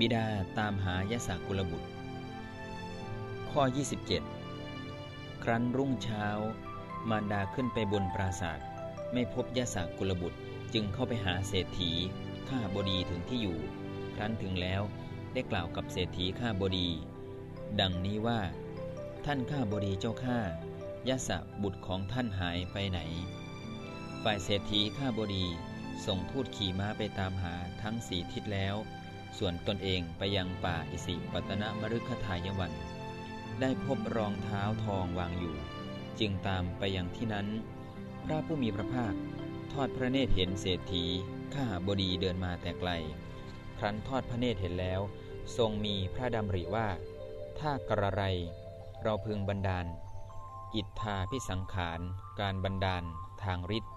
บิดาตามหายสากุลบุตร ข้อ 27 ครั้นรุ่งเช้า มารดาขึ้นไปบนปราศาสตร์ไม่พบยสากุลบุตรจึงเข้าไปหาเศรษฐีข้าบดีถึงที่อยู่ ครั้นถึงแล้วได้กล่าวกับเศรษฐีข้าบดี ดังนี้ว่า ท่านข้าบดีเจ้าข้ายสะบุตรของท่านหายไปไหน ฝ่ายเศรษฐีข้าบดีส่งทูตขี่ม้าไปตามหาทั้งสี่ทิศแล้ว ส่วนตนเองไปยังป่าอิสิปตนมฤคทายวัน ได้พบรองเท้าทองวางอยู่ จึงตามไปยังที่นั้น พระผู้มีพระภาค ทอดพระเนตรเห็นเศรษฐีข้าบดีเดินมาแต่ไกล ครั้นทอดพระเนตรเห็นแล้ว ทรงมีพระดำริว่า ถ้ากระไร เราพึงบันดาล อิทธาพิสังขาร การบันดาลทางฤทธิ์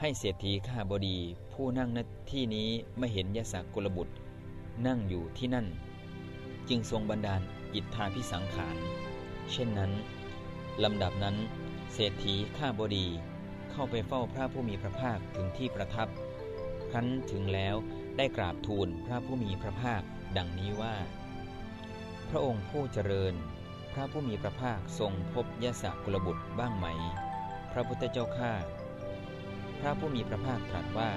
ให้เศรษฐีข้าบดีผู้นั่งณที่นี้ไม่เห็นยศกุลบุตร นั่งอยู่ที่นั่น จึงทรงบันดาลอิทธาพิสังขาร เช่นนั้นลำดับนั้น เศรษฐีข้าบดีเข้าไปเฝ้าพระผู้มีพระภาคถึงที่ประทับ ครั้นถึงแล้วได้กราบทูลพระผู้มีพระภาคดังนี้ว่า พระองค์ผู้เจริญ พระผู้มีพระภาคทรงพบยศกุลบุตรบ้างไหม พระพุทธเจ้าข้าพระผู้มีพระภาคตรัสว่า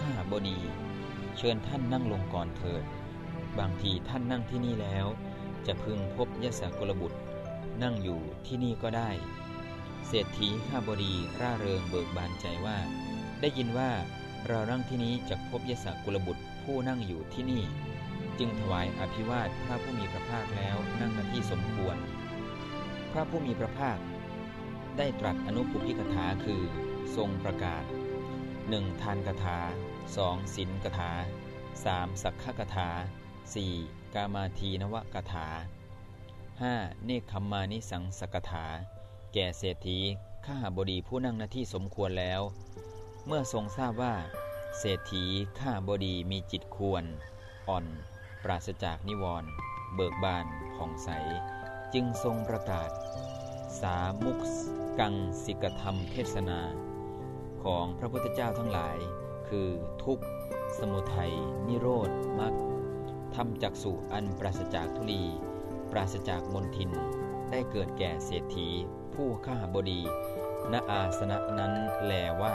ข้าบดี เชิญท่านนั่งลงก่อนเถิด บางทีท่านนั่งที่นี่แล้ว จะพึงพบยศกุลบุตร นั่งอยู่ที่นี่ก็ได้ เศรษฐีข้าบดีร่าเริงเบิกบานใจว่า ได้ยินว่าเรานั่งที่นี้จะพบยศกุลบุตรผู้นั่งอยู่ที่นี่ จึงถวายอภิวาทพระผู้มีพระภาคแล้วนั่งณที่สมควร พระผู้มีพระภาค ได้ตรัสอนุปุพิกถาคือ ทรงประกาศ 1. ทานกถา 2. ศีลกถา 3. สักขกถา 4. กามาทีนวกถา 5. เนคขมมานิสังสกถา แก่เศรษฐีข้าบดีผู้นั่งหน้าที่สมควรแล้ว เมื่อทรงทราบว่า เศรษฐีข้าบดีมีจิตควร อ่อน ปราศจากนิวรณ์เบิกบานผ่องใส จึงทรงประกาศ สามุกกังสิกธรรมเทศนา ของพระพุทธเจ้าทั้งหลาย คือทุกข์ สมุทัย นิโรธมรรคทำจักสุอันปราศจากทุลี ปราศจากมนทิน ได้เกิดแก่เศรษฐี ผู้ข้าบดีณอาสนะนั้นแลว่า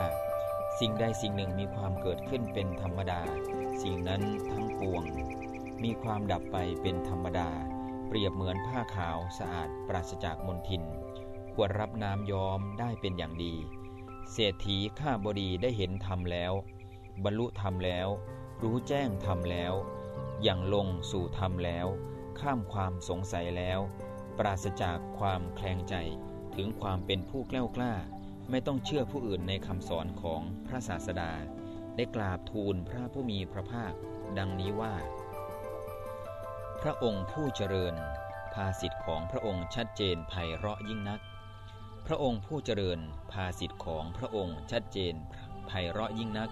สิ่งใดสิ่งหนึ่งมีความเกิดขึ้นเป็นธรรมดา สิ่งนั้นทั้งปวง มีความดับไปเป็นธรรมดา เปรียบเหมือนผ้าขาวสะอาดปราศจากมลทิน ควรรับน้ำย้อมได้เป็นอย่างดี เศรษฐีข้าบดีได้เห็นธรรมแล้ว บรรลุธรรมแล้ว รู้แจ้งธรรมแล้ว อย่างลงสู่ธรรมแล้ว ข้ามความสงสัยแล้ว ปราศจากความแคลงใจถึงความเป็นผู้แกล้วกล้า ไม่ต้องเชื่อผู้อื่นในคำสอนของพระศาสดา ได้กราบทูลพระผู้มีพระภาค ดังนี้ว่า พระองค์ผู้เจริญ ภาสิทธิ์ของพระองค์ชัดเจนไพเราะยิ่งนัก พระองค์ผู้เจริญ ภาสิทธิ์ของพระองค์ชัดเจนไพเราะยิ่งนัก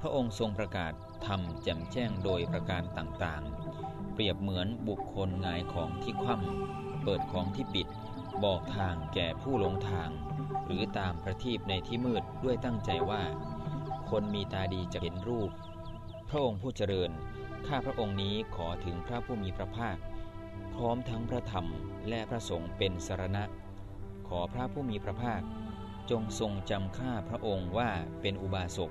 พระองค์ทรงประกาศธรรมแจ่มแจ้งโดยประการต่างๆ เปรียบเหมือนบุคคลงายของที่คว่ำเปิดของที่ปิด บอกทางแก่ผู้หลงทาง หรือตามประทีปในที่มืดด้วยตั้งใจว่า คนมีตาดีจะเห็นรูป พระองค์ผู้เจริญ ข้าพระองค์นี้ขอถึงพระผู้มีพระภาค พร้อมทั้งพระธรรมและพระสงฆ์เป็นสารณะ ขอพระผู้มีพระภาค จงทรงจำข้าพระองค์ว่าเป็นอุบาสก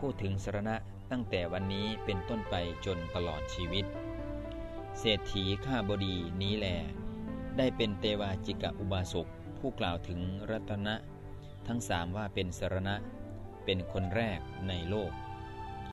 พูดถึงสรณะตั้งแต่วันนี้เป็นต้นไปจนตลอดชีวิต เศรษฐีข้าบดีนี้แหลได้เป็นเตวาจิกะอุบาสกผู้กล่าวถึงรัตนะ ทั้งสามว่าเป็นสรณะ เป็นคนแรกในโลก